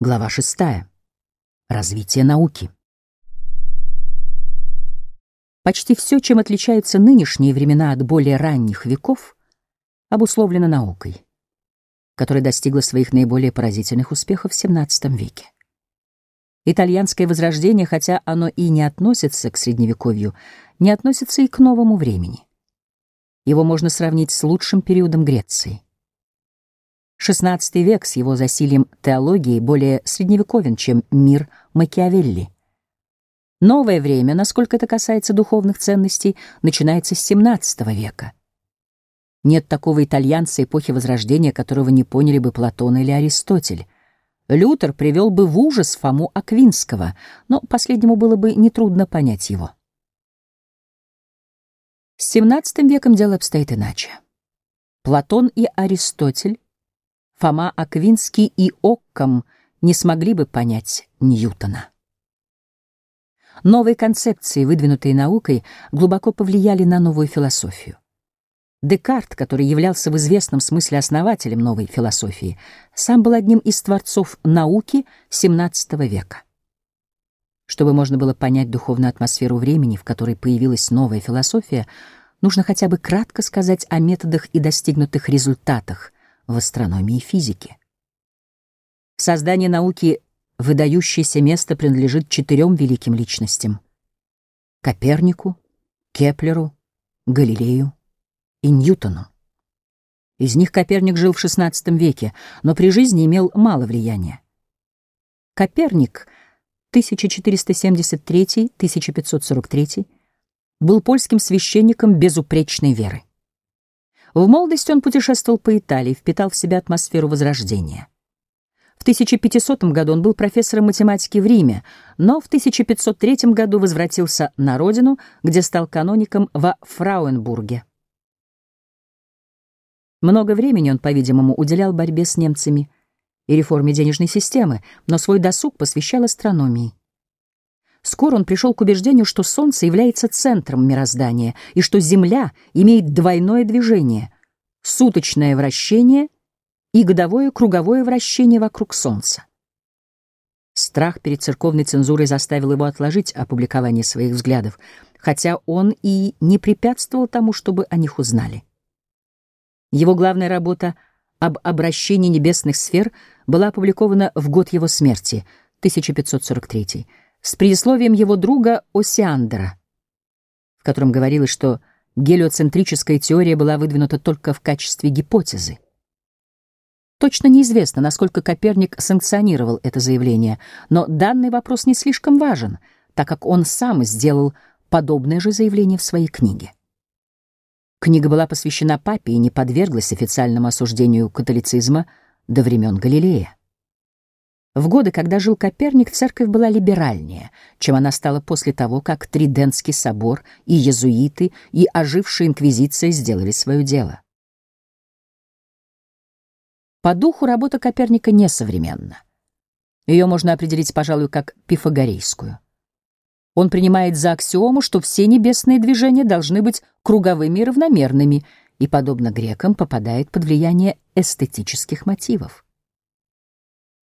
Глава 6. Развитие науки. Почти все, чем отличаются нынешние времена от более ранних веков, обусловлено наукой, которая достигла своих наиболее поразительных успехов в XVII веке. Итальянское возрождение, хотя оно и не относится к Средневековью, не относится и к новому времени. Его можно сравнить с лучшим периодом Греции. XVI век с его засилием теологии более средневековен, чем мир Макиавелли. Новое время, насколько это касается духовных ценностей, начинается с XVII века. Нет такого итальянца эпохи Возрождения, которого не поняли бы Платон или Аристотель. Лютер привел бы в ужас Фому Аквинского, но последнему было бы нетрудно понять его. С XVII веком дело обстоит иначе. Платон и Аристотель Фома Аквинский и Оккам не смогли бы понять Ньютона. Новые концепции, выдвинутые наукой, глубоко повлияли на новую философию. Декарт, который являлся в известном смысле основателем новой философии, сам был одним из творцов науки XVII века. Чтобы можно было понять духовную атмосферу времени, в которой появилась новая философия, нужно хотя бы кратко сказать о методах и достигнутых результатах в астрономии и физике. Создание науки выдающееся место принадлежит четырем великим личностям — Копернику, Кеплеру, Галилею и Ньютону. Из них Коперник жил в XVI веке, но при жизни имел мало влияния. Коперник 1473-1543 был польским священником безупречной веры. В молодости он путешествовал по Италии, впитал в себя атмосферу Возрождения. В 1500 году он был профессором математики в Риме, но в 1503 году возвратился на родину, где стал каноником во Фрауенбурге. Много времени он, по-видимому, уделял борьбе с немцами и реформе денежной системы, но свой досуг посвящал астрономии. Скоро он пришел к убеждению, что Солнце является центром мироздания и что Земля имеет двойное движение — суточное вращение и годовое круговое вращение вокруг Солнца. Страх перед церковной цензурой заставил его отложить опубликование своих взглядов, хотя он и не препятствовал тому, чтобы о них узнали. Его главная работа об обращении небесных сфер была опубликована в год его смерти, 1543 с предисловием его друга Осиандра, в котором говорилось, что гелиоцентрическая теория была выдвинута только в качестве гипотезы. Точно неизвестно, насколько Коперник санкционировал это заявление, но данный вопрос не слишком важен, так как он сам сделал подобное же заявление в своей книге. Книга была посвящена папе и не подверглась официальному осуждению католицизма до времен Галилея. В годы, когда жил Коперник, церковь была либеральнее, чем она стала после того, как Тридентский собор и иезуиты и ожившая инквизиция сделали свое дело. По духу работа Коперника несовременна. Ее можно определить, пожалуй, как пифагорейскую. Он принимает за аксиому, что все небесные движения должны быть круговыми и равномерными, и, подобно грекам, попадает под влияние эстетических мотивов.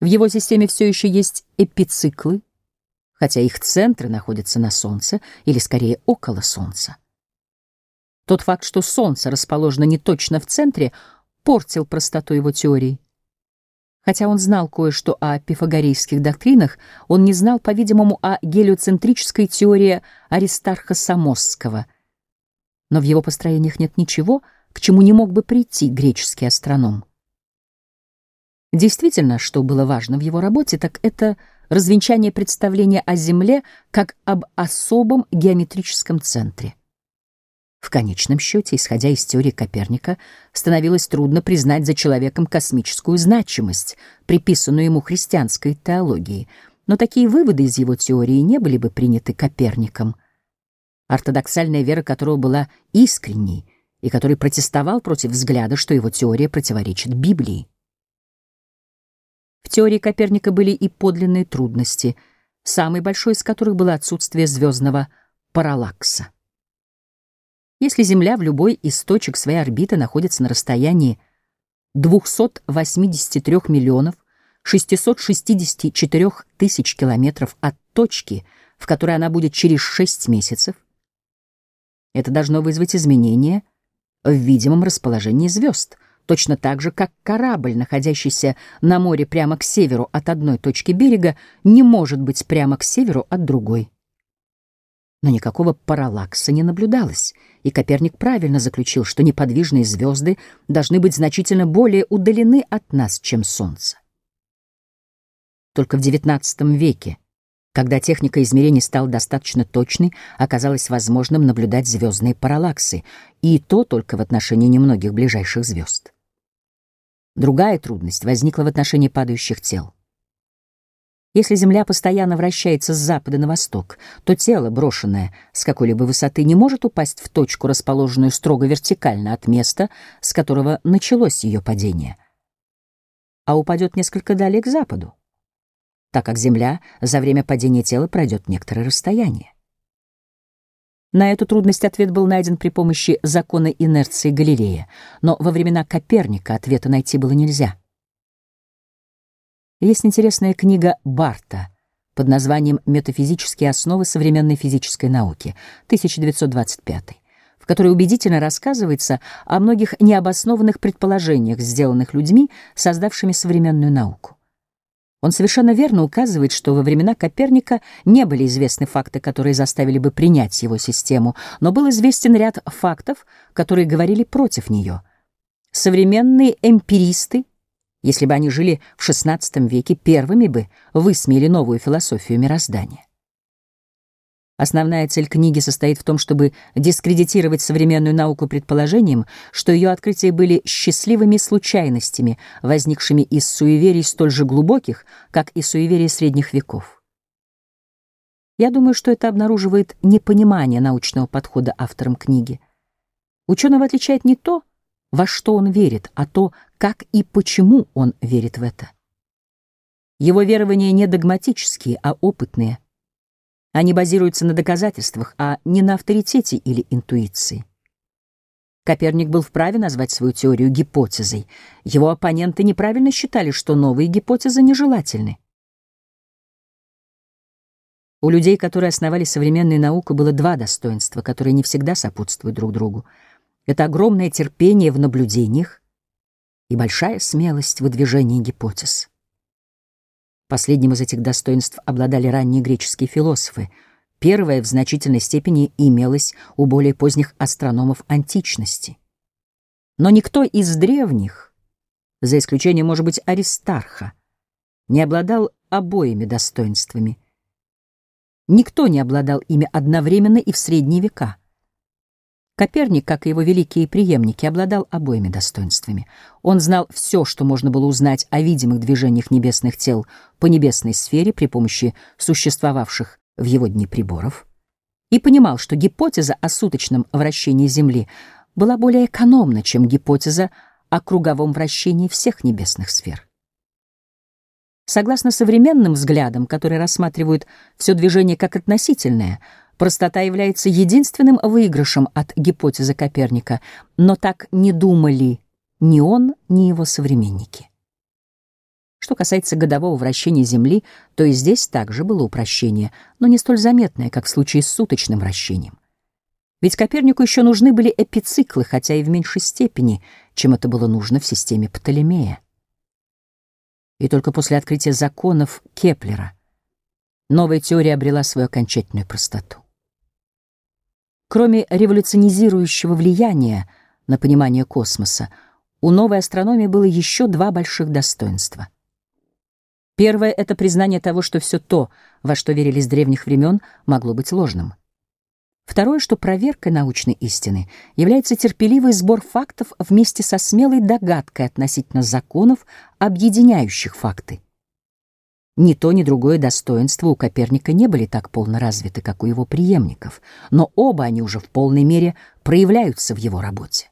В его системе все еще есть эпициклы, хотя их центры находятся на Солнце или, скорее, около Солнца. Тот факт, что Солнце расположено не точно в центре, портил простоту его теории. Хотя он знал кое-что о пифагорейских доктринах, он не знал, по-видимому, о гелиоцентрической теории Аристарха Самосского. Но в его построениях нет ничего, к чему не мог бы прийти греческий астроном. Действительно, что было важно в его работе, так это развенчание представления о Земле как об особом геометрическом центре. В конечном счете, исходя из теории Коперника, становилось трудно признать за человеком космическую значимость, приписанную ему христианской теологией, но такие выводы из его теории не были бы приняты Коперником. Ортодоксальная вера которого была искренней и который протестовал против взгляда, что его теория противоречит Библии. В теории Коперника были и подлинные трудности, самой большой из которых было отсутствие звездного параллакса. Если Земля в любой из точек своей орбиты находится на расстоянии 283 миллионов 664 тысяч километров от точки, в которой она будет через 6 месяцев, это должно вызвать изменения в видимом расположении звезд, точно так же, как корабль, находящийся на море прямо к северу от одной точки берега, не может быть прямо к северу от другой. Но никакого параллакса не наблюдалось, и Коперник правильно заключил, что неподвижные звезды должны быть значительно более удалены от нас, чем Солнце. Только в XIX веке, когда техника измерений стала достаточно точной, оказалось возможным наблюдать звездные параллаксы, и то только в отношении немногих ближайших звезд. Другая трудность возникла в отношении падающих тел. Если Земля постоянно вращается с запада на восток, то тело, брошенное с какой-либо высоты, не может упасть в точку, расположенную строго вертикально от места, с которого началось ее падение, а упадет несколько далее к западу, так как Земля за время падения тела пройдет некоторое расстояние. На эту трудность ответ был найден при помощи закона инерции Галилея, но во времена Коперника ответа найти было нельзя — есть интересная книга Барта под названием «Метафизические основы современной физической науки», 1925, в которой убедительно рассказывается о многих необоснованных предположениях, сделанных людьми, создавшими современную науку. Он совершенно верно указывает, что во времена Коперника не были известны факты, которые заставили бы принять его систему, но был известен ряд фактов, которые говорили против нее. Современные эмпиристы — если бы они жили в XVI веке, первыми бы высмеяли новую философию мироздания. Основная цель книги состоит в том, чтобы дискредитировать современную науку предположением, что ее открытия были счастливыми случайностями, возникшими из суеверий столь же глубоких, как и суеверия средних веков. Я думаю, что это обнаруживает непонимание научного подхода автором книги. Ученого отличает не то, во что он верит, а то, как и почему он верит в это. Его верования не догматические, а опытные. Они базируются на доказательствах, а не на авторитете или интуиции. Коперник был вправе назвать свою теорию гипотезой. Его оппоненты неправильно считали, что новые гипотезы нежелательны. У людей, которые основали современную науку, было два достоинства, которые не всегда сопутствуют друг другу — это огромное терпение в наблюдениях и большая смелость в выдвижении гипотез. Последним из этих достоинств обладали ранние греческие философы. Первое в значительной степени имелось у более поздних астрономов античности. Но никто из древних, за исключением, может быть, Аристарха, не обладал обоими достоинствами. Никто не обладал ими одновременно и в средние века — Коперник, как и его великие преемники, обладал обоими достоинствами. Он знал все, что можно было узнать о видимых движениях небесных тел по небесной сфере при помощи существовавших в его дни приборов, и понимал, что гипотеза о суточном вращении Земли была более экономна, чем гипотеза о круговом вращении всех небесных сфер. Согласно современным взглядам, которые рассматривают все движение как относительное — Простота является единственным выигрышем от гипотезы Коперника, но так не думали ни он, ни его современники. Что касается годового вращения Земли, то и здесь также было упрощение, но не столь заметное, как в случае с суточным вращением. Ведь Копернику еще нужны были эпициклы, хотя и в меньшей степени, чем это было нужно в системе Птолемея. И только после открытия законов Кеплера новая теория обрела свою окончательную простоту. Кроме революционизирующего влияния на понимание космоса, у новой астрономии было еще два больших достоинства. Первое — это признание того, что все то, во что верили с древних времен, могло быть ложным. Второе, что проверкой научной истины является терпеливый сбор фактов вместе со смелой догадкой относительно законов, объединяющих факты. Ни то, ни другое достоинство у Коперника не были так полно развиты, как у его преемников, но оба они уже в полной мере проявляются в его работе.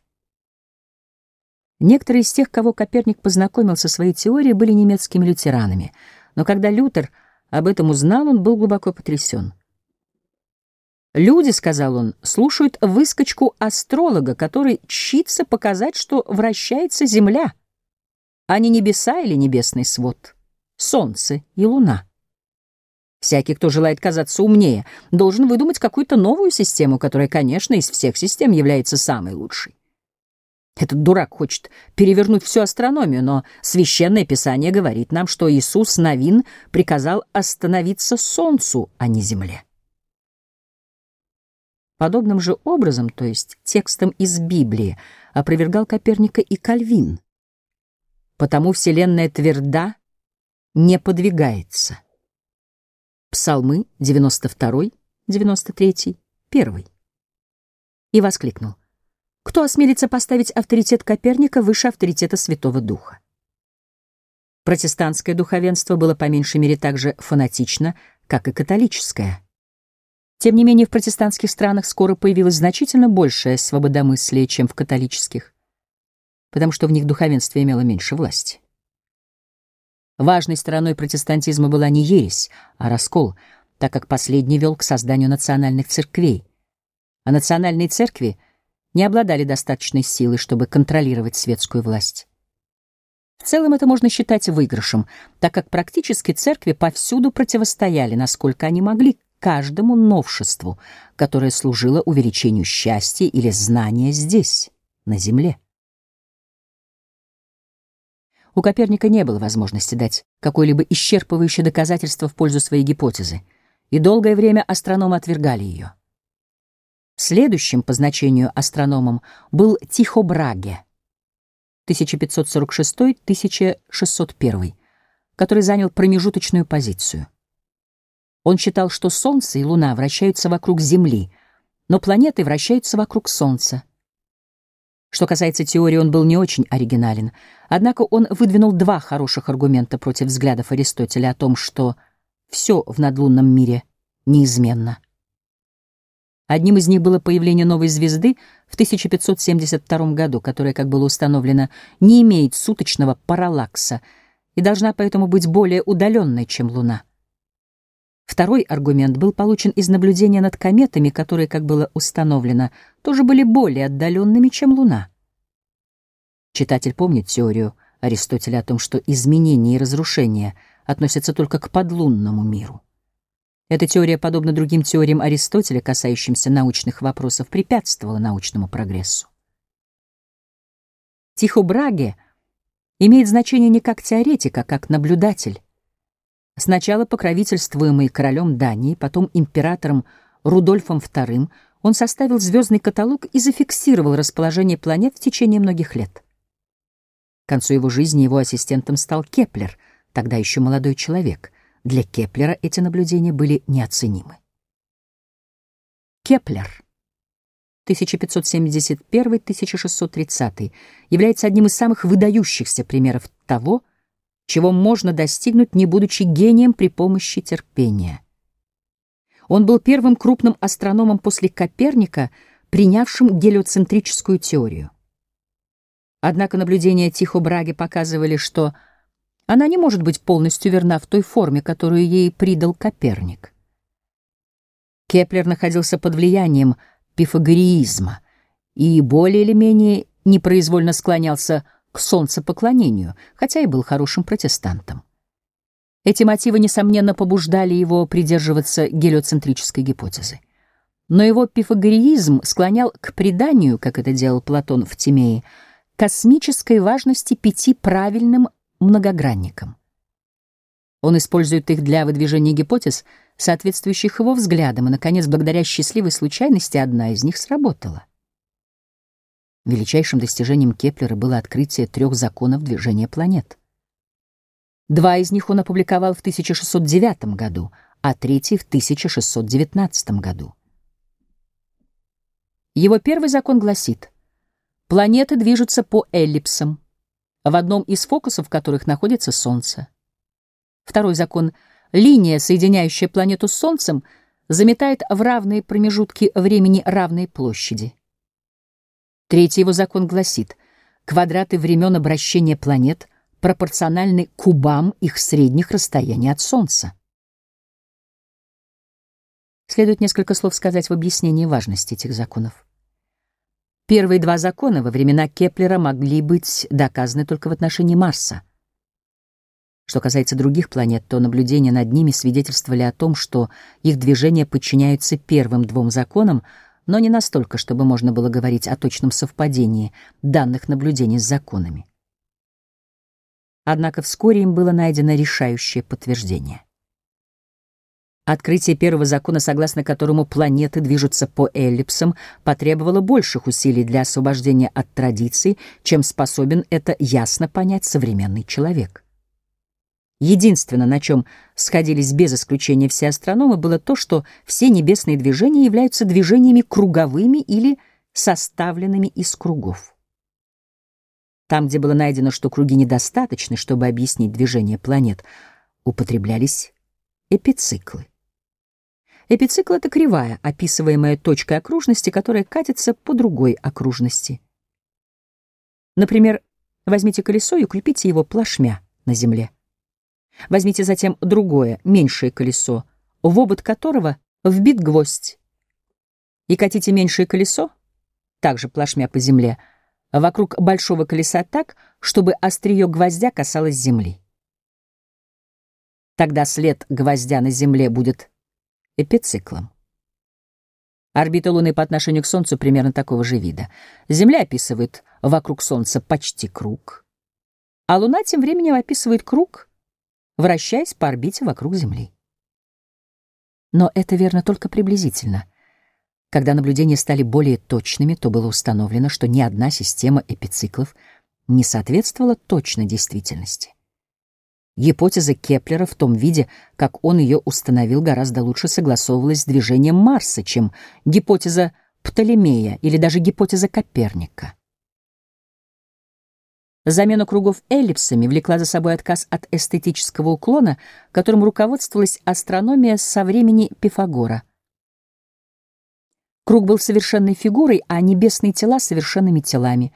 Некоторые из тех, кого Коперник познакомил со своей теорией, были немецкими лютеранами, но когда Лютер об этом узнал, он был глубоко потрясен. «Люди, — сказал он, — слушают выскочку астролога, который чится показать, что вращается Земля, а не небеса или небесный свод». Солнце и Луна. Всякий, кто желает казаться умнее, должен выдумать какую-то новую систему, которая, конечно, из всех систем является самой лучшей. Этот дурак хочет перевернуть всю астрономию, но Священное Писание говорит нам, что Иисус Новин приказал остановиться Солнцу, а не Земле. Подобным же образом, то есть текстом из Библии, опровергал Коперника и Кальвин. Потому Вселенная тверда, не подвигается. Псалмы 92, 93, 1. И воскликнул. Кто осмелится поставить авторитет Коперника выше авторитета Святого Духа? Протестантское духовенство было по меньшей мере так же фанатично, как и католическое. Тем не менее, в протестантских странах скоро появилось значительно большее свободомыслие, чем в католических, потому что в них духовенство имело меньше власти. Важной стороной протестантизма была не ересь, а раскол, так как последний вел к созданию национальных церквей, а национальные церкви — не обладали достаточной силой, чтобы контролировать светскую власть. В целом это можно считать выигрышем, так как практически церкви повсюду противостояли, насколько они могли, каждому новшеству, которое служило увеличению счастья или знания здесь, на земле. У Коперника не было возможности дать какое-либо исчерпывающее доказательство в пользу своей гипотезы, и долгое время астрономы отвергали ее. Следующим по значению астрономом был Тихо Браге 1546-1601, который занял промежуточную позицию. Он считал, что Солнце и Луна вращаются вокруг Земли, но планеты вращаются вокруг Солнца. Что касается теории, он был не очень оригинален, однако он выдвинул два хороших аргумента против взглядов Аристотеля о том, что все в надлунном мире неизменно. Одним из них было появление новой звезды в 1572 году, которая, как было установлено, не имеет суточного параллакса и должна поэтому быть более удаленной, чем Луна. Второй аргумент был получен из наблюдения над кометами, которые, как было установлено, тоже были более отдаленными, чем Луна. Читатель помнит теорию Аристотеля о том, что изменения и разрушения относятся только к подлунному миру. Эта теория, подобно другим теориям Аристотеля, касающимся научных вопросов, препятствовала научному прогрессу. Тихо Браге имеет значение не как теоретик, а как наблюдатель. Сначала покровительствуемый королем Дании, потом императором Рудольфом II, он составил звездный каталог и зафиксировал расположение планет в течение многих лет. К концу его жизни его ассистентом стал Кеплер, тогда еще молодой человек — для Кеплера эти наблюдения были неоценимы. Кеплер 1571-1630 является одним из самых выдающихся примеров того, чего можно достигнуть, не будучи гением при помощи терпения. Он был первым крупным астрономом после Коперника, принявшим гелиоцентрическую теорию. Однако наблюдения Тихо Браге показывали, что она не может быть полностью верна в той форме, которую ей придал Коперник. Кеплер находился под влиянием пифагореизма и более или менее непроизвольно склонялся к солнцепоклонению, хотя и был хорошим протестантом. Эти мотивы, несомненно, побуждали его придерживаться гелиоцентрической гипотезы. Но его пифагореизм склонял к приданию, как это делал Платон в Тимее, космической важности пяти правильным многогранником. Он использует их для выдвижения гипотез, соответствующих его взглядам, и, наконец, благодаря счастливой случайности одна из них сработала. Величайшим достижением Кеплера было открытие трех законов движения планет. Два из них он опубликовал в 1609 году, а третий — в 1619 году. Его первый закон гласит, планеты движутся по эллипсам, в одном из фокусов которых находится Солнце. Второй закон — линия, соединяющая планету с Солнцем, заметает в равные промежутки времени равные площади. Третий его закон гласит, квадраты времен обращения планет пропорциональны кубам их средних расстояний от Солнца. Следует несколько слов сказать в объяснении важности этих законов. Первые два закона во времена Кеплера могли быть доказаны только в отношении Марса. Что касается других планет, то наблюдения над ними свидетельствовали о том, что их движения подчиняются первым двум законам, но не настолько, чтобы можно было говорить о точном совпадении данных наблюдений с законами. Однако вскоре им было найдено решающее подтверждение. Открытие первого закона, согласно которому планеты движутся по эллипсам, потребовало больших усилий для освобождения от традиций, чем способен это ясно понять современный человек. Единственное, на чем сходились без исключения все астрономы, было то, что все небесные движения являются движениями круговыми или составленными из кругов. Там, где было найдено, что круги недостаточны, чтобы объяснить движение планет, употреблялись эпициклы. Эпицикл — это кривая, описываемая точкой окружности, которая катится по другой окружности. Например, возьмите колесо и укрепите его плашмя на земле. Возьмите затем другое, меньшее колесо, в обод которого вбит гвоздь. И катите меньшее колесо, также плашмя по земле, вокруг большого колеса так, чтобы острие гвоздя касалось земли. Тогда след гвоздя на земле будет эпициклом. Орбита Луны по отношению к Солнцу примерно такого же вида. Земля описывает вокруг Солнца почти круг, а Луна тем временем описывает круг, вращаясь по орбите вокруг Земли. Но это верно только приблизительно. Когда наблюдения стали более точными, то было установлено, что ни одна система эпициклов не соответствовала точной действительности. Гипотеза Кеплера в том виде, как он ее установил, гораздо лучше согласовывалась с движением Марса, чем гипотеза Птолемея или даже гипотеза Коперника. Замена кругов эллипсами влекла за собой отказ от эстетического уклона, которым руководствовалась астрономия со времени Пифагора. Круг был совершенной фигурой, а небесные тела — совершенными телами,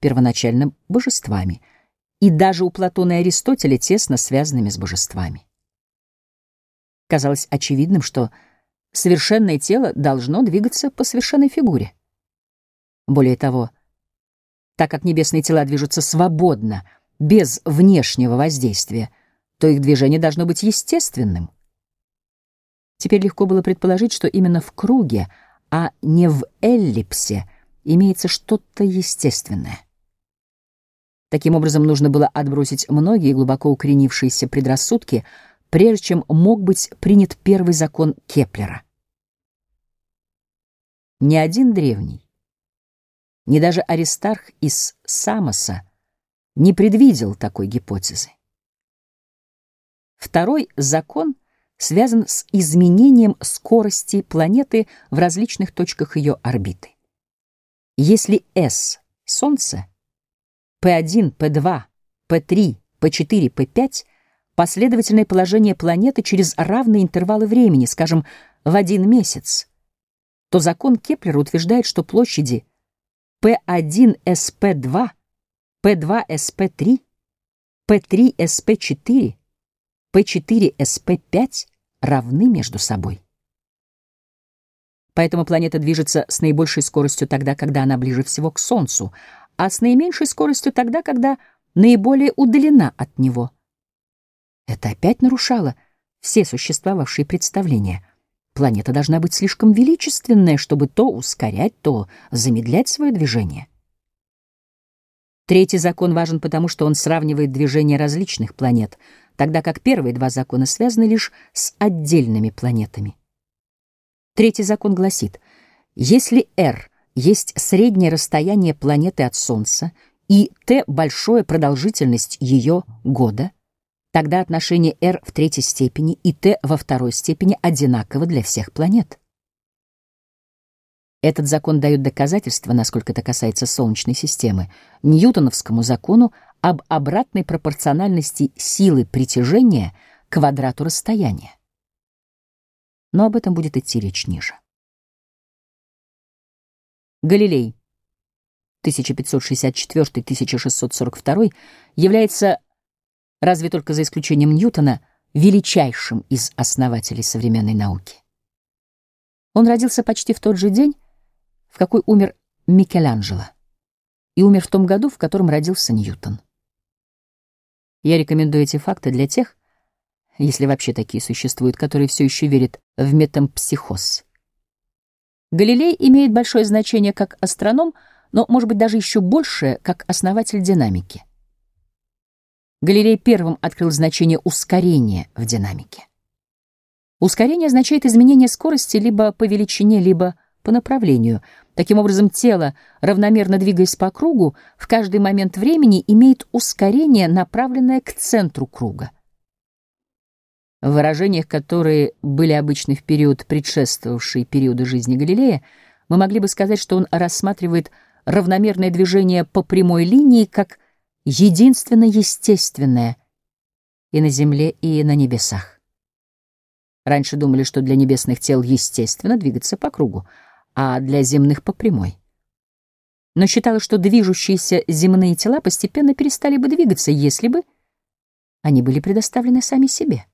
первоначально божествами — и даже у Платона и Аристотеля тесно связанными с божествами. Казалось очевидным, что совершенное тело должно двигаться по совершенной фигуре. Более того, так как небесные тела движутся свободно, без внешнего воздействия, то их движение должно быть естественным. Теперь легко было предположить, что именно в круге, а не в эллипсе, имеется что-то естественное. Таким образом, нужно было отбросить многие глубоко укоренившиеся предрассудки, прежде чем мог быть принят первый закон Кеплера. Ни один древний, ни даже Аристарх из Самоса не предвидел такой гипотезы. Второй закон связан с изменением скорости планеты в различных точках ее орбиты. Если S — Солнце — P1, P2, P3, P4, P5 — последовательное положение планеты через равные интервалы времени, скажем, в один месяц, то закон Кеплера утверждает, что площади P1SP2, P2SP3, P3SP4, P4SP5 равны между собой. Поэтому планета движется с наибольшей скоростью тогда, когда она ближе всего к Солнцу, а с наименьшей скоростью тогда, когда наиболее удалена от него. Это опять нарушало все существовавшие представления. Планета должна быть слишком величественная, чтобы то ускорять, то замедлять свое движение. Третий закон важен потому, что он сравнивает движение различных планет, тогда как первые два закона связаны лишь с отдельными планетами. Третий закон гласит, если R — есть среднее расстояние планеты от Солнца и t большая продолжительность ее года, тогда отношение r в третьей степени и t во второй степени одинаково для всех планет. Этот закон дает доказательство, насколько это касается Солнечной системы, Ньютоновскому закону об обратной пропорциональности силы притяжения квадрату расстояния. Но об этом будет идти речь ниже. Галилей 1564-1642 является, разве только за исключением Ньютона, величайшим из основателей современной науки. Он родился почти в тот же день, в какой умер Микеланджело, и умер в том году, в котором родился Ньютон. Я рекомендую эти факты для тех, если вообще такие существуют, которые все еще верят в метампсихоз. Галилей имеет большое значение как астроном, но, может быть, даже еще большее, как основатель динамики. Галилей первым открыл значение ускорения в динамике. Ускорение означает изменение скорости либо по величине, либо по направлению. Таким образом, тело, равномерно двигаясь по кругу, в каждый момент времени имеет ускорение, направленное к центру круга. В выражениях, которые были обычны в период, предшествовавший периоду жизни Галилея, мы могли бы сказать, что он рассматривает равномерное движение по прямой линии как единственно естественное и на земле, и на небесах. Раньше думали, что для небесных тел естественно двигаться по кругу, а для земных — по прямой. Но считалось, что движущиеся земные тела постепенно перестали бы двигаться, если бы они были предоставлены сами себе.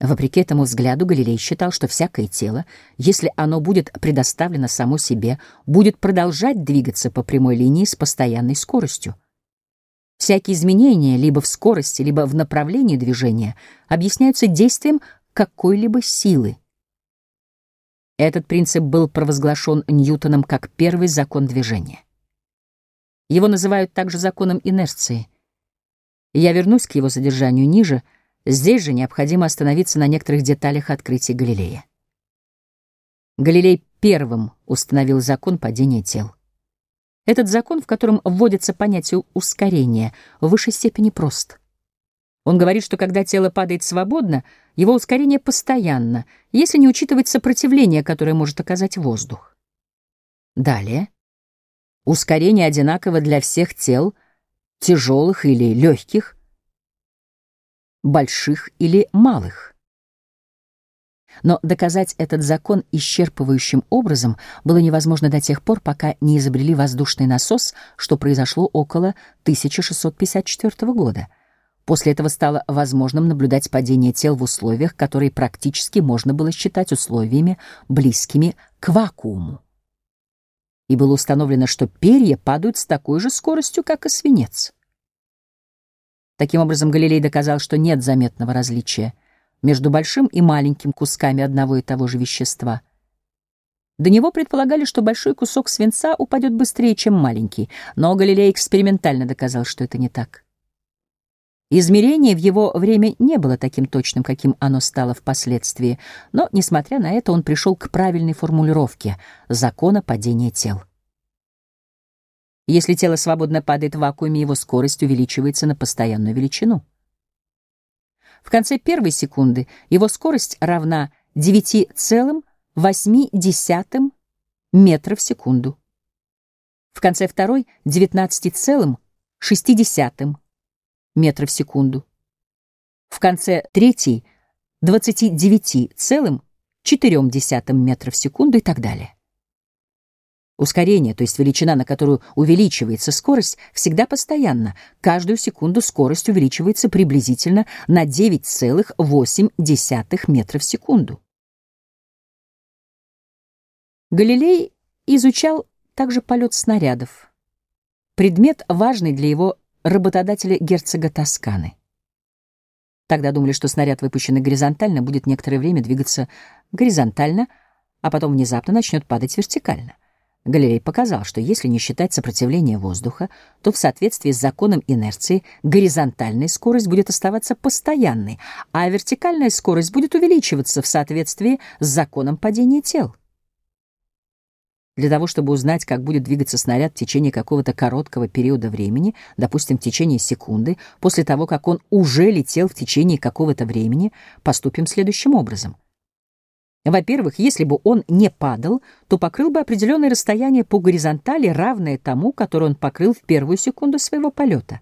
Вопреки этому взгляду Галилей считал, что всякое тело, если оно будет предоставлено само себе, будет продолжать двигаться по прямой линии с постоянной скоростью. Всякие изменения либо в скорости, либо в направлении движения объясняются действием какой-либо силы. Этот принцип был провозглашен Ньютоном как первый закон движения. Его называют также законом инерции. Я вернусь к его содержанию ниже — Здесь же необходимо остановиться на некоторых деталях открытия Галилея. Галилей первым установил закон падения тел. Этот закон, в котором вводится понятие ускорения, в высшей степени прост. Он говорит, что когда тело падает свободно, его ускорение постоянно, если не учитывать сопротивление, которое может оказать воздух. Далее. Ускорение одинаково для всех тел, тяжелых или легких, больших или малых. Но доказать этот закон исчерпывающим образом было невозможно до тех пор, пока не изобрели воздушный насос, что произошло около 1654 года. После этого стало возможным наблюдать падение тел в условиях, которые практически можно было считать условиями, близкими к вакууму. И было установлено, что перья падают с такой же скоростью, как и свинец. Таким образом, Галилей доказал, что нет заметного различия между большим и маленьким кусками одного и того же вещества. До него предполагали, что большой кусок свинца упадет быстрее, чем маленький, но Галилей экспериментально доказал, что это не так. Измерение в его время не было таким точным, каким оно стало впоследствии, но, несмотря на это, он пришел к правильной формулировке закона падения тел. Если тело свободно падает в вакууме, его скорость увеличивается на постоянную величину. В конце первой секунды его скорость равна 9,8 метра в секунду. В конце второй — 19,6 метра в секунду. В конце третьей — 29,4 метра в секунду и так далее. Ускорение, то есть величина, на которую увеличивается скорость, всегда постоянно. Каждую секунду скорость увеличивается приблизительно на 9,8 метра в секунду. Галилей изучал также полет снарядов. Предмет, важный для его работодателя герцога Тосканы. Тогда думали, что снаряд, выпущенный горизонтально, будет некоторое время двигаться горизонтально, а потом внезапно начнет падать вертикально. Галилей показал, что если не считать сопротивления воздуха, то в соответствии с законом инерции горизонтальная скорость будет оставаться постоянной, а вертикальная скорость будет увеличиваться в соответствии с законом падения тел. Для того, чтобы узнать, как будет двигаться снаряд в течение какого-то короткого периода времени, допустим, в течение секунды, после того, как он уже летел в течение какого-то времени, поступим следующим образом. Во-первых, если бы он не падал, то покрыл бы определенное расстояние по горизонтали, равное тому, которое он покрыл в первую секунду своего полета.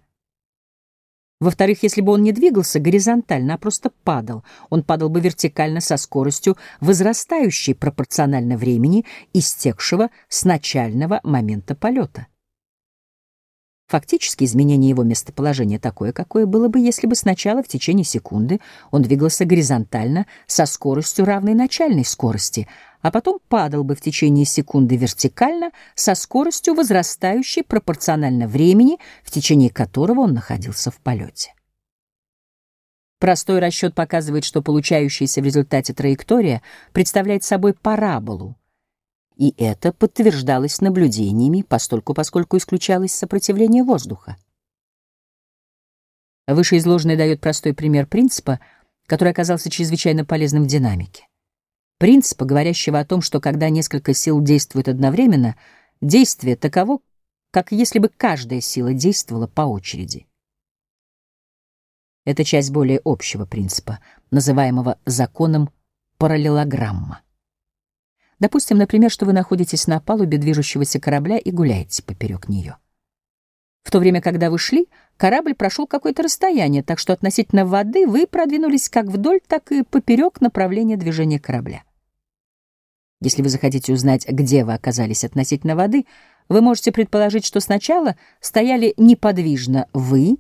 Во-вторых, если бы он не двигался горизонтально, а просто падал, он падал бы вертикально со скоростью, возрастающей пропорционально времени, истекшего с начального момента полета. Фактически изменение его местоположения такое, какое было бы, если бы сначала в течение секунды он двигался горизонтально со скоростью равной начальной скорости, а потом падал бы в течение секунды вертикально со скоростью, возрастающей пропорционально времени, в течение которого он находился в полете. Простой расчет показывает, что получающаяся в результате траектория представляет собой параболу, и это подтверждалось наблюдениями, постольку поскольку исключалось сопротивление воздуха. Вышеизложенное дает простой пример принципа, который оказался чрезвычайно полезным в динамике. Принципа, говорящего о том, что когда несколько сил действуют одновременно, действие таково, как если бы каждая сила действовала по очереди. Это часть более общего принципа, называемого законом параллелограмма. Допустим, например, что вы находитесь на палубе движущегося корабля и гуляете поперек нее. В то время, когда вы шли, корабль прошел какое-то расстояние, так что относительно воды вы продвинулись как вдоль, так и поперек направления движения корабля. Если вы захотите узнать, где вы оказались относительно воды, вы можете предположить, что сначала стояли неподвижно вы,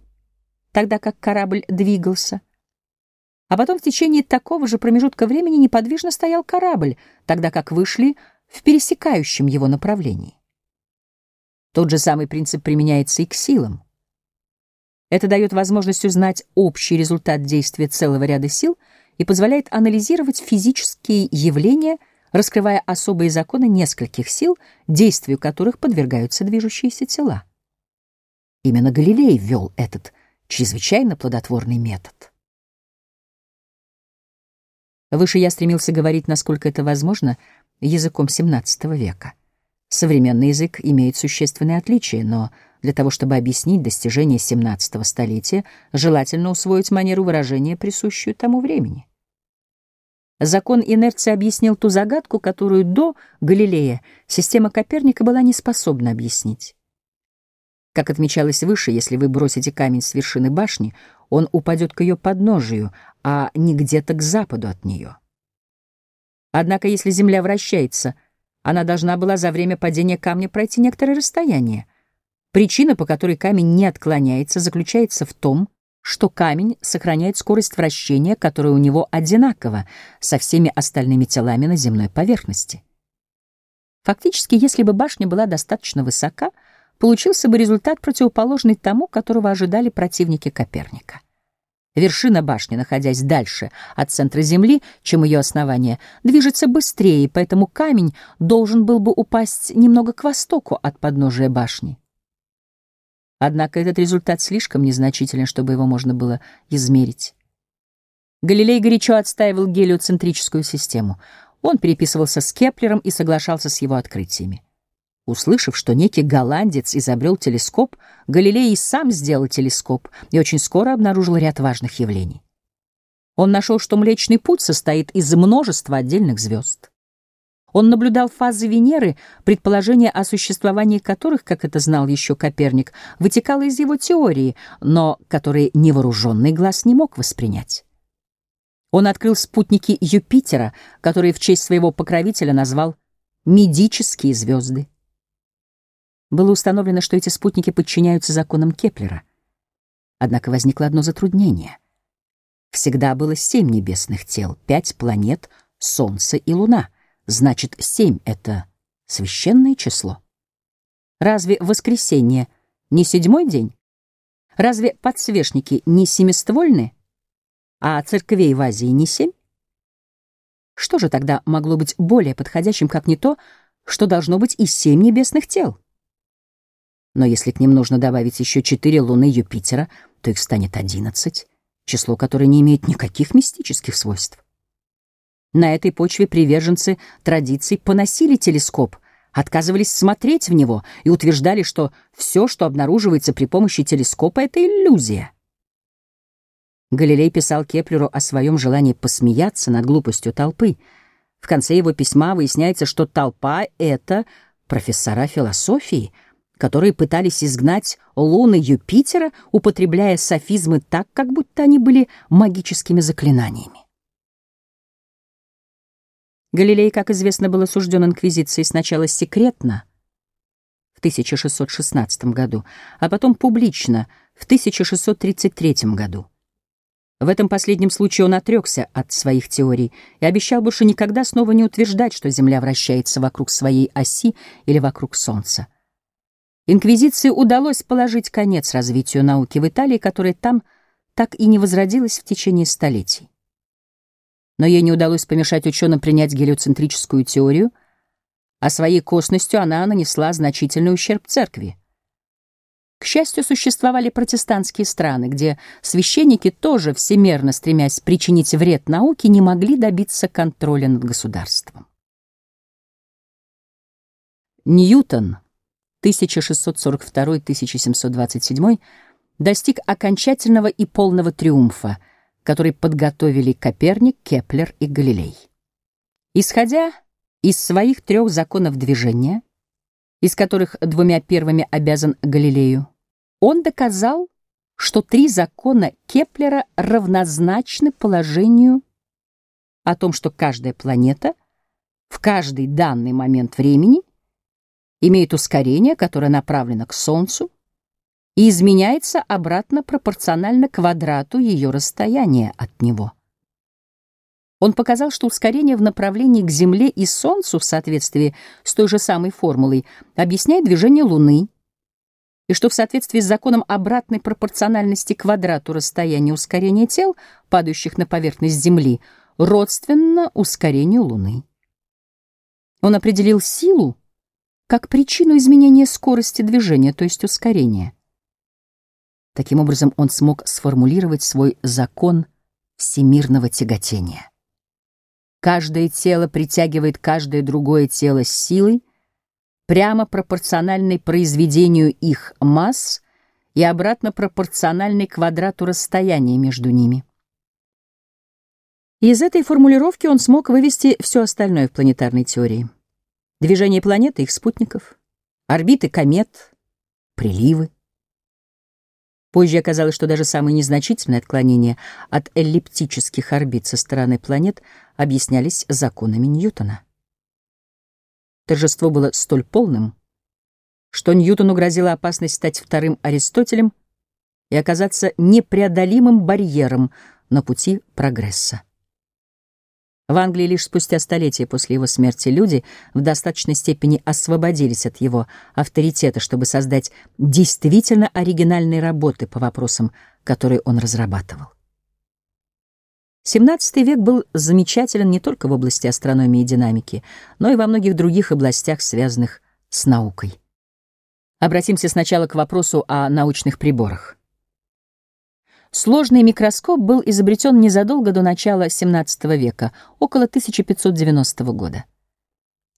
тогда как корабль двигался, а потом в течение такого же промежутка времени неподвижно стоял корабль, тогда как вышли в пересекающем его направлении. Тот же самый принцип применяется и к силам. Это дает возможность узнать общий результат действия целого ряда сил и позволяет анализировать физические явления, раскрывая особые законы нескольких сил, действию которых подвергаются движущиеся тела. Именно Галилей ввел этот чрезвычайно плодотворный метод. Выше я стремился говорить, насколько это возможно, языком XVII века. Современный язык имеет существенные отличия, но для того, чтобы объяснить достижения XVII столетия, желательно усвоить манеру выражения, присущую тому времени. Закон инерции объяснил ту загадку, которую до Галилея система Коперника была не способна объяснить. Как отмечалось выше, если вы бросите камень с вершины башни, он упадет к ее подножию, а не где-то к западу от нее. Однако, если Земля вращается, она должна была за время падения камня пройти некоторое расстояние. Причина, по которой камень не отклоняется, заключается в том, что камень сохраняет скорость вращения, которая у него одинакова со всеми остальными телами на земной поверхности. Фактически, если бы башня была достаточно высока — получился бы результат противоположный тому, которого ожидали противники Коперника. Вершина башни, находясь дальше от центра Земли, чем ее основание, движется быстрее, поэтому камень должен был бы упасть немного к востоку от подножия башни. Однако этот результат слишком незначителен, чтобы его можно было измерить. Галилей горячо отстаивал гелиоцентрическую систему. Он переписывался с Кеплером и соглашался с его открытиями. Услышав, что некий голландец изобрел телескоп, Галилей и сам сделал телескоп и очень скоро обнаружил ряд важных явлений. Он нашел, что Млечный Путь состоит из множества отдельных звезд. Он наблюдал фазы Венеры, предположение о существовании которых, как это знал еще Коперник, вытекало из его теории, но которые невооруженный глаз не мог воспринять. Он открыл спутники Юпитера, которые в честь своего покровителя назвал «медические звезды». Было установлено, что эти спутники подчиняются законам Кеплера. Однако возникло одно затруднение. Всегда было семь небесных тел, пять планет, Солнце и Луна. Значит, семь — это священное число. Разве воскресенье не седьмой день? Разве подсвечники не семиствольны? А церквей в Азии не семь? Что же тогда могло быть более подходящим, как не то, что должно быть и семь небесных тел? Но если к ним нужно добавить еще четыре луны Юпитера, то их станет одиннадцать, число которое не имеет никаких мистических свойств. На этой почве приверженцы традиций поносили телескоп, отказывались смотреть в него и утверждали, что все, что обнаруживается при помощи телескопа, — это иллюзия. Галилей писал Кеплеру о своем желании посмеяться над глупостью толпы. В конце его письма выясняется, что толпа — это профессора философии — которые пытались изгнать луны Юпитера, употребляя софизмы так, как будто они были магическими заклинаниями. Галилей, как известно, был осужден инквизицией сначала секретно, в 1616 году, а потом публично в 1633 году. В этом последнем случае он отрекся от своих теорий и обещал больше никогда снова не утверждать, что Земля вращается вокруг своей оси или вокруг Солнца. Инквизиции удалось положить конец развитию науки в Италии, которая там так и не возродилась в течение столетий. Но ей не удалось помешать ученым принять гелиоцентрическую теорию, а своей косностью она нанесла значительный ущерб церкви. К счастью, существовали протестантские страны, где священники, тоже всемерно стремясь причинить вред науке, не могли добиться контроля над государством. Ньютон 1642-1727 достиг окончательного и полного триумфа, который подготовили Коперник, Кеплер и Галилей. Исходя из своих трех законов движения, из которых двумя первыми обязан Галилею, он доказал, что три закона Кеплера равнозначны положению о том, что каждая планета в каждый данный момент времени имеет ускорение, которое направлено к Солнцу, и изменяется обратно пропорционально квадрату ее расстояния от него. Он показал, что ускорение в направлении к Земле и Солнцу в соответствии с той же самой формулой объясняет движение Луны, и что в соответствии с законом обратной пропорциональности квадрату расстояния ускорения тел, падающих на поверхность Земли, родственно ускорению Луны. Он определил силу как причину изменения скорости движения, то есть ускорения. Таким образом, он смог сформулировать свой закон всемирного тяготения. Каждое тело притягивает каждое другое тело с силой, прямо пропорциональной произведению их масс и обратно пропорциональной квадрату расстояния между ними. из этой формулировки он смог вывести все остальное в планетарной теории. Движение планет и их спутников, орбиты комет, приливы. Позже оказалось, что даже самые незначительные отклонения от эллиптических орбит со стороны планет объяснялись законами Ньютона. Торжество было столь полным, что Ньютону грозила опасность стать вторым Аристотелем и оказаться непреодолимым барьером на пути прогресса. В Англии лишь спустя столетия после его смерти люди в достаточной степени освободились от его авторитета, чтобы создать действительно оригинальные работы по вопросам, которые он разрабатывал. XVII век был замечателен не только в области астрономии и динамики, но и во многих других областях, связанных с наукой. Обратимся сначала к вопросу о научных приборах. Сложный микроскоп был изобретен незадолго до начала XVII века, около 1590 года.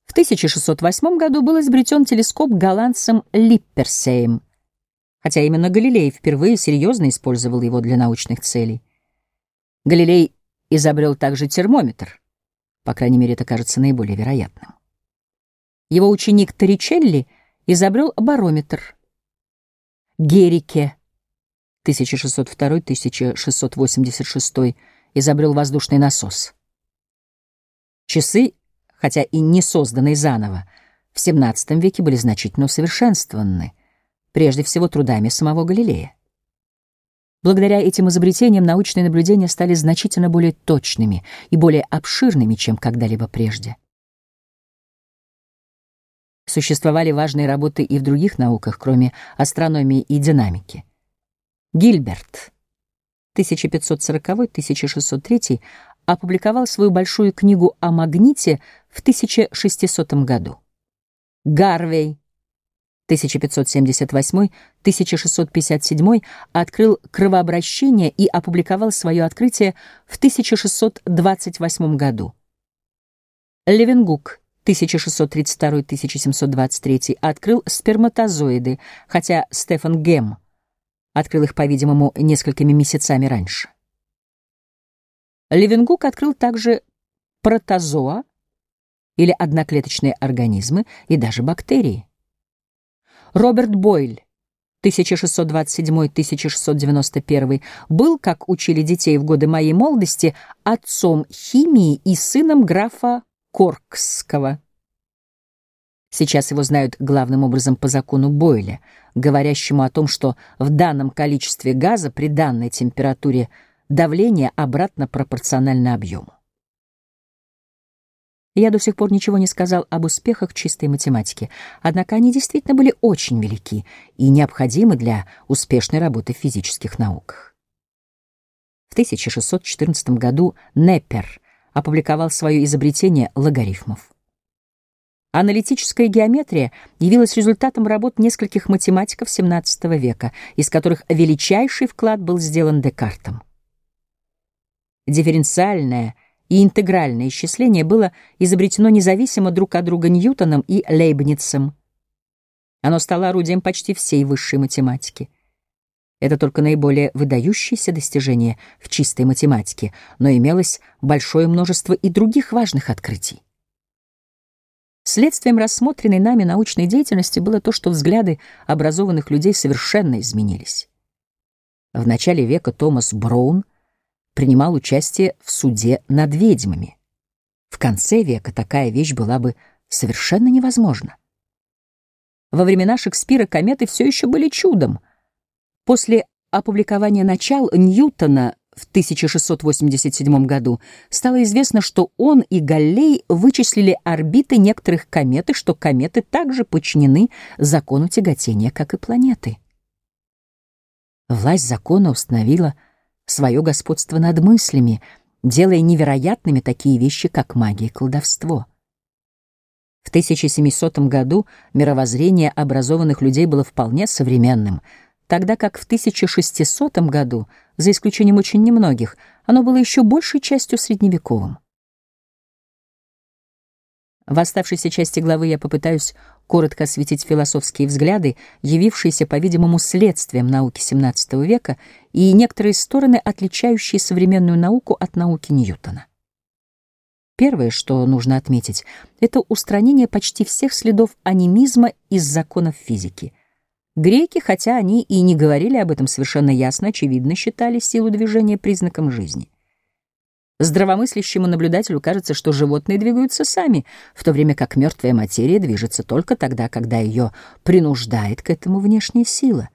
В 1608 году был изобретен телескоп голландцем Липперсеем, хотя именно Галилей впервые серьезно использовал его для научных целей. Галилей изобрел также термометр, по крайней мере, это кажется наиболее вероятным. Его ученик Торричелли изобрел барометр. Герике 1602-1686 изобрел воздушный насос. Часы, хотя и не созданные заново, в XVII веке были значительно усовершенствованы, прежде всего трудами самого Галилея. Благодаря этим изобретениям научные наблюдения стали значительно более точными и более обширными, чем когда-либо прежде. Существовали важные работы и в других науках, кроме астрономии и динамики. Гильберт 1540-1603 опубликовал свою большую книгу о магните в 1600 году. Гарвей 1578-1657 открыл кровообращение и опубликовал свое открытие в 1628 году. Левенгук 1632-1723 открыл сперматозоиды, хотя Стефан Гем открыл их, по-видимому, несколькими месяцами раньше. Левенгук открыл также протозоа или одноклеточные организмы и даже бактерии. Роберт Бойль 1627-1691 был, как учили детей в годы моей молодости, отцом химии и сыном графа Коркского. Сейчас его знают главным образом по закону Бойля, говорящему о том, что в данном количестве газа при данной температуре давление обратно пропорционально объему. Я до сих пор ничего не сказал об успехах чистой математики, однако они действительно были очень велики и необходимы для успешной работы в физических науках. В 1614 году Неппер опубликовал свое изобретение логарифмов. Аналитическая геометрия явилась результатом работ нескольких математиков XVII века, из которых величайший вклад был сделан Декартом. Дифференциальное и интегральное исчисление было изобретено независимо друг от друга Ньютоном и Лейбницем. Оно стало орудием почти всей высшей математики. Это только наиболее выдающееся достижение в чистой математике, но имелось большое множество и других важных открытий. Следствием рассмотренной нами научной деятельности было то, что взгляды образованных людей совершенно изменились. В начале века Томас Броун принимал участие в суде над ведьмами. В конце века такая вещь была бы совершенно невозможна. Во времена Шекспира кометы все еще были чудом. После опубликования начал Ньютона в 1687 году стало известно, что он и Галлей вычислили орбиты некоторых комет и что кометы также подчинены закону тяготения, как и планеты. Власть закона установила свое господство над мыслями, делая невероятными такие вещи, как магия и колдовство. В 1700 году мировоззрение образованных людей было вполне современным — тогда как в 1600 году, за исключением очень немногих, оно было еще большей частью средневековым. В оставшейся части главы я попытаюсь коротко осветить философские взгляды, явившиеся, по-видимому, следствием науки XVII века и некоторые стороны, отличающие современную науку от науки Ньютона. Первое, что нужно отметить, это устранение почти всех следов анимизма из законов физики — Греки, хотя они и не говорили об этом совершенно ясно, очевидно считали силу движения признаком жизни. Здравомыслящему наблюдателю кажется, что животные двигаются сами, в то время как мертвая материя движется только тогда, когда ее принуждает к этому внешняя сила.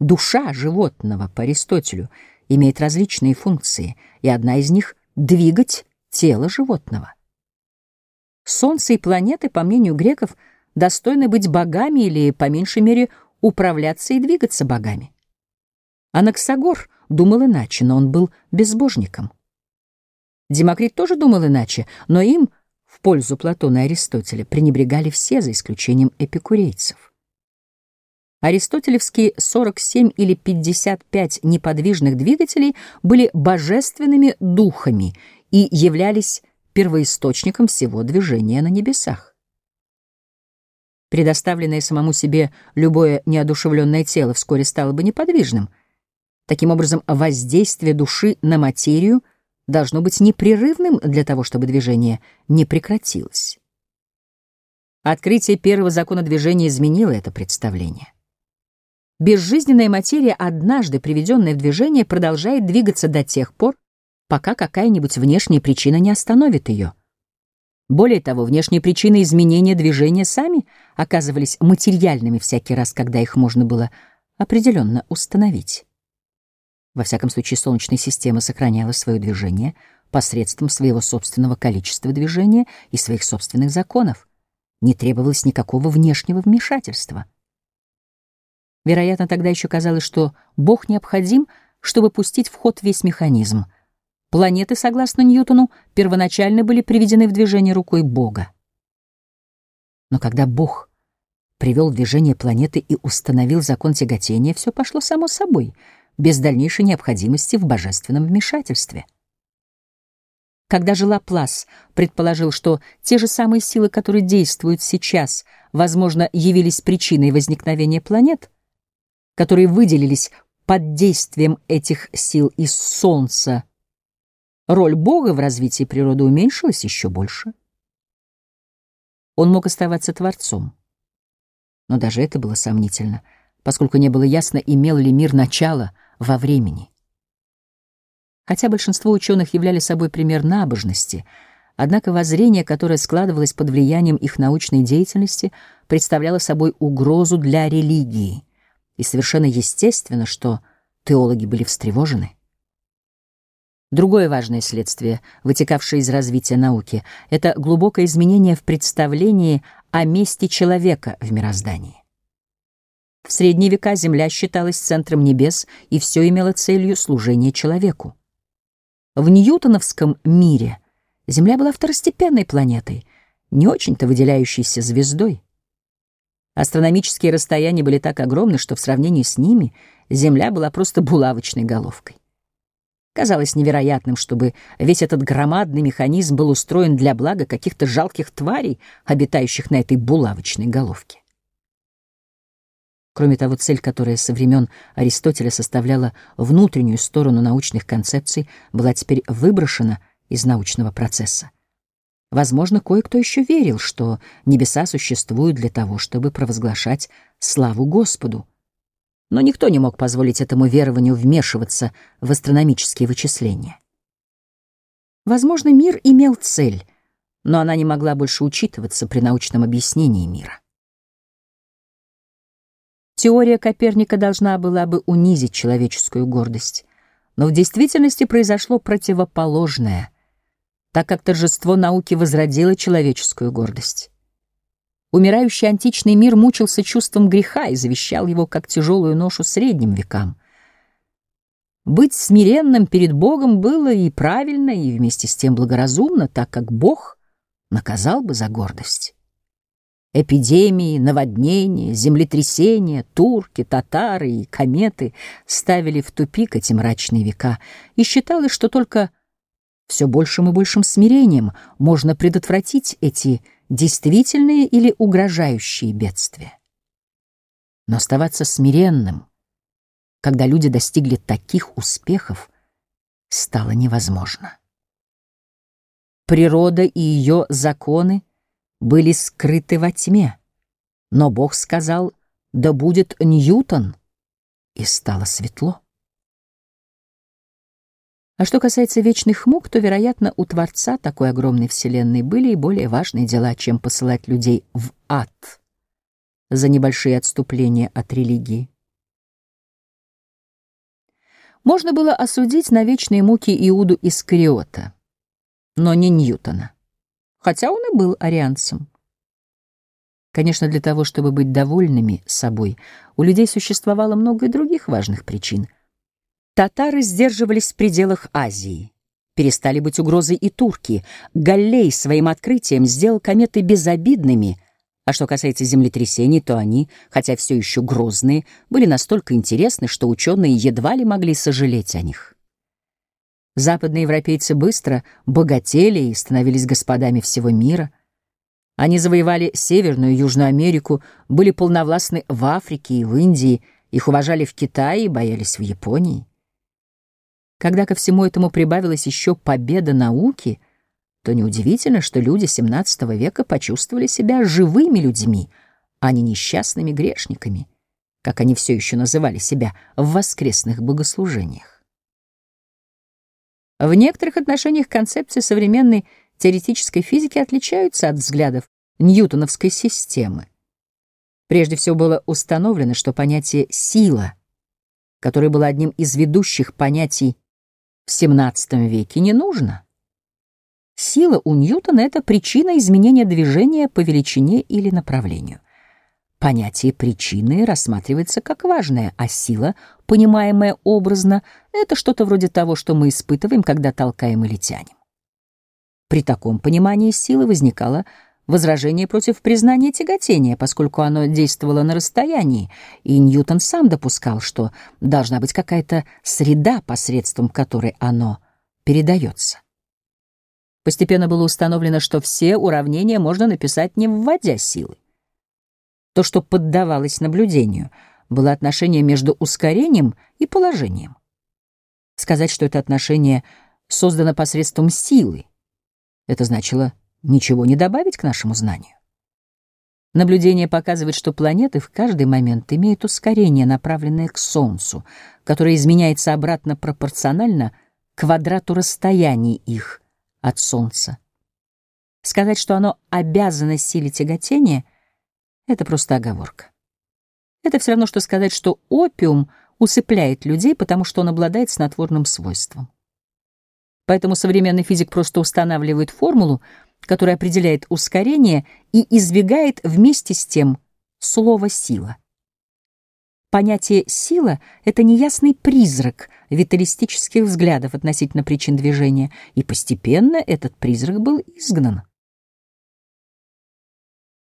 Душа животного, по Аристотелю, имеет различные функции, и одна из них — двигать тело животного. Солнце и планеты, по мнению греков, — достойны быть богами или, по меньшей мере, управляться и двигаться богами. Анаксагор думал иначе, но он был безбожником. Демокрит тоже думал иначе, но им, в пользу Платона и Аристотеля, пренебрегали все, за исключением эпикурейцев. Аристотелевские 47 или 55 неподвижных двигателей были божественными духами и являлись первоисточником всего движения на небесах. Предоставленное самому себе любое неодушевленное тело вскоре стало бы неподвижным. Таким образом, воздействие души на материю должно быть непрерывным для того, чтобы движение не прекратилось. Открытие первого закона движения изменило это представление. Безжизненная материя, однажды приведенная в движение, продолжает двигаться до тех пор, пока какая-нибудь внешняя причина не остановит ее — более того, внешние причины изменения движения сами оказывались материальными всякий раз, когда их можно было определенно установить. Во всяком случае, Солнечная система сохраняла свое движение посредством своего собственного количества движения и своих собственных законов. Не требовалось никакого внешнего вмешательства. Вероятно, тогда еще казалось, что Бог необходим, чтобы пустить в ход весь механизм — Планеты, согласно Ньютону, первоначально были приведены в движение рукой Бога. Но когда Бог привел в движение планеты и установил закон тяготения, все пошло само собой, без дальнейшей необходимости в божественном вмешательстве. Когда же Лаплас предположил, что те же самые силы, которые действуют сейчас, возможно, явились причиной возникновения планет, которые выделились под действием этих сил из Солнца роль Бога в развитии природы уменьшилась еще больше. Он мог оставаться творцом. Но даже это было сомнительно, поскольку не было ясно, имел ли мир начало во времени. Хотя большинство ученых являли собой пример набожности, Однако воззрение, которое складывалось под влиянием их научной деятельности, представляло собой угрозу для религии, и совершенно естественно, что теологи были встревожены. Другое важное следствие, вытекавшее из развития науки, это глубокое изменение в представлении о месте человека в мироздании. В средние века Земля считалась центром небес, и все имело целью служение человеку. В ньютоновском мире Земля была второстепенной планетой, не очень-то выделяющейся звездой. Астрономические расстояния были так огромны, что в сравнении с ними Земля была просто булавочной головкой. Казалось невероятным, чтобы весь этот громадный механизм был устроен для блага каких-то жалких тварей, обитающих на этой булавочной головке. Кроме того, цель, которая со времен Аристотеля составляла внутреннюю сторону научных концепций, была теперь выброшена из научного процесса. Возможно, кое-кто еще верил, что небеса существуют для того, чтобы провозглашать славу Господу, но никто не мог позволить этому верованию вмешиваться в астрономические вычисления. Возможно, мир имел цель, но она не могла больше учитываться при научном объяснении мира. Теория Коперника должна была бы унизить человеческую гордость, но в действительности произошло противоположное, так как торжество науки возродило человеческую гордость. Умирающий античный мир мучился чувством греха и завещал его как тяжелую ношу средним векам. Быть смиренным перед Богом было и правильно, и вместе с тем благоразумно, так как Бог наказал бы за гордость. Эпидемии, наводнения, землетрясения, турки, татары и кометы ставили в тупик эти мрачные века, и считалось, что только все большим и большим смирением можно предотвратить эти действительные или угрожающие бедствия. Но оставаться смиренным, когда люди достигли таких успехов, стало невозможно. Природа и ее законы были скрыты во тьме, но Бог сказал «Да будет Ньютон», и стало светло. А что касается вечных мук, то, вероятно, у Творца такой огромной вселенной были и более важные дела, чем посылать людей в ад за небольшие отступления от религии. Можно было осудить на вечные муки Иуду Искариота, но не Ньютона, хотя он и был арианцем. Конечно, для того, чтобы быть довольными собой, у людей существовало много и других важных причин — Татары сдерживались в пределах Азии. Перестали быть угрозой и турки. Галлей своим открытием сделал кометы безобидными, а что касается землетрясений, то они, хотя все еще грозные, были настолько интересны, что ученые едва ли могли сожалеть о них. Западные европейцы быстро богатели и становились господами всего мира. Они завоевали Северную и Южную Америку, были полновластны в Африке и в Индии, их уважали в Китае и боялись в Японии. Когда ко всему этому прибавилась еще победа науки, то неудивительно, что люди XVII века почувствовали себя живыми людьми, а не несчастными грешниками, как они все еще называли себя в воскресных богослужениях. В некоторых отношениях концепции современной теоретической физики отличаются от взглядов ньютоновской системы. Прежде всего было установлено, что понятие «сила», которое было одним из ведущих понятий в XVII веке не нужно. Сила у Ньютона — это причина изменения движения по величине или направлению. Понятие причины рассматривается как важное, а сила, понимаемая образно, это что-то вроде того, что мы испытываем, когда толкаем или тянем. При таком понимании силы возникало возражение против признания тяготения, поскольку оно действовало на расстоянии, и Ньютон сам допускал, что должна быть какая-то среда, посредством которой оно передается. Постепенно было установлено, что все уравнения можно написать, не вводя силы. То, что поддавалось наблюдению, было отношение между ускорением и положением. Сказать, что это отношение создано посредством силы, это значило ничего не добавить к нашему знанию. Наблюдение показывает, что планеты в каждый момент имеют ускорение, направленное к Солнцу, которое изменяется обратно пропорционально квадрату расстояний их от Солнца. Сказать, что оно обязано силе тяготения, это просто оговорка. Это все равно, что сказать, что опиум усыпляет людей, потому что он обладает снотворным свойством. Поэтому современный физик просто устанавливает формулу, которая определяет ускорение и избегает вместе с тем слово «сила». Понятие «сила» — это неясный призрак виталистических взглядов относительно причин движения, и постепенно этот призрак был изгнан.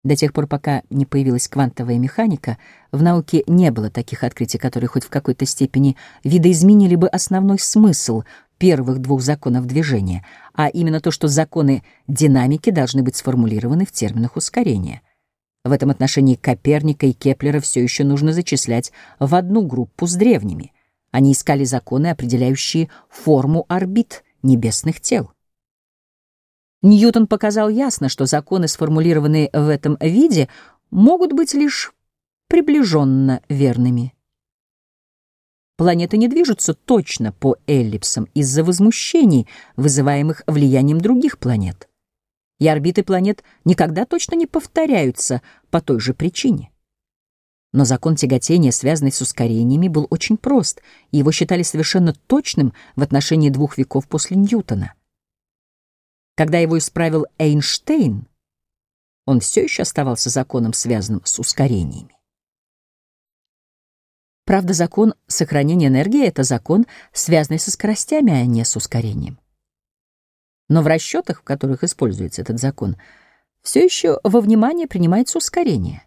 До тех пор, пока не появилась квантовая механика, в науке не было таких открытий, которые хоть в какой-то степени видоизменили бы основной смысл первых двух законов движения, а именно то, что законы динамики должны быть сформулированы в терминах ускорения. В этом отношении Коперника и Кеплера все еще нужно зачислять в одну группу с древними. Они искали законы, определяющие форму орбит небесных тел. Ньютон показал ясно, что законы, сформулированные в этом виде, могут быть лишь приближенно верными. Планеты не движутся точно по эллипсам из-за возмущений, вызываемых влиянием других планет. И орбиты планет никогда точно не повторяются по той же причине. Но закон тяготения, связанный с ускорениями, был очень прост, и его считали совершенно точным в отношении двух веков после Ньютона — когда его исправил Эйнштейн, он все еще оставался законом, связанным с ускорениями. Правда, закон сохранения энергии — это закон, связанный со скоростями, а не с ускорением. Но в расчетах, в которых используется этот закон, все еще во внимание принимается ускорение.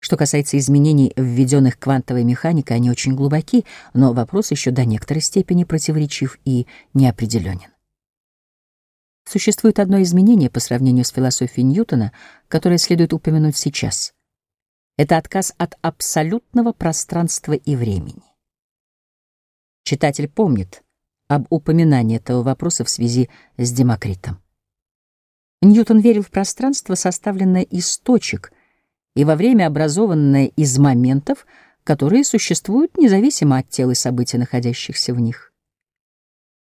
Что касается изменений, введенных квантовой механикой, они очень глубоки, но вопрос еще до некоторой степени противоречив и неопределенен. Существует одно изменение по сравнению с философией Ньютона, которое следует упомянуть сейчас. Это отказ от абсолютного пространства и времени. Читатель помнит об упоминании этого вопроса в связи с Демокритом. Ньютон верил в пространство, составленное из точек, и во время образованное из моментов, которые существуют независимо от тел и событий, находящихся в них.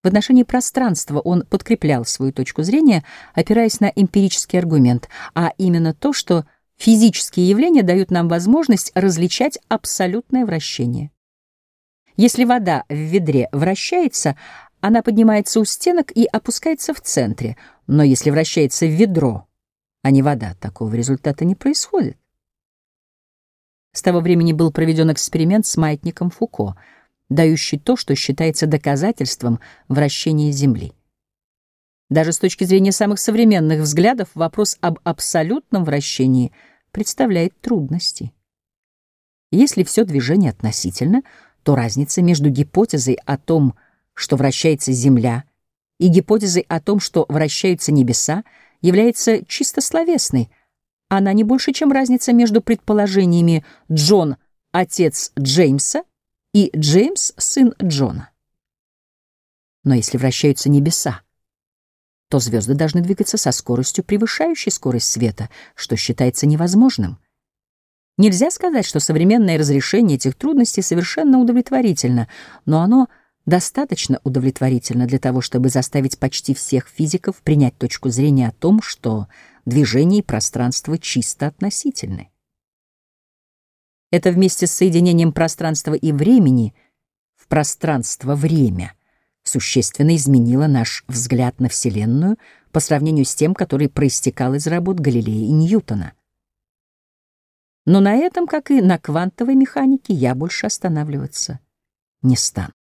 В отношении пространства он подкреплял свою точку зрения, опираясь на эмпирический аргумент, а именно то, что физические явления дают нам возможность различать абсолютное вращение. Если вода в ведре вращается, она поднимается у стенок и опускается в центре, но если вращается ведро, а не вода, такого результата не происходит. С того времени был проведен эксперимент с маятником Фуко — дающий то, что считается доказательством вращения Земли. Даже с точки зрения самых современных взглядов вопрос об абсолютном вращении представляет трудности. Если все движение относительно, то разница между гипотезой о том, что вращается Земля, и гипотезой о том, что вращаются небеса, является чисто словесной. Она не больше, чем разница между предположениями Джон, отец Джеймса, и Джеймс — сын Джона. Но если вращаются небеса, то звезды должны двигаться со скоростью, превышающей скорость света, что считается невозможным. Нельзя сказать, что современное разрешение этих трудностей совершенно удовлетворительно, но оно достаточно удовлетворительно для того, чтобы заставить почти всех физиков принять точку зрения о том, что движение и пространство чисто относительны. Это вместе с соединением пространства и времени в пространство-время существенно изменило наш взгляд на Вселенную по сравнению с тем, который проистекал из работ Галилея и Ньютона. Но на этом, как и на квантовой механике, я больше останавливаться не стану.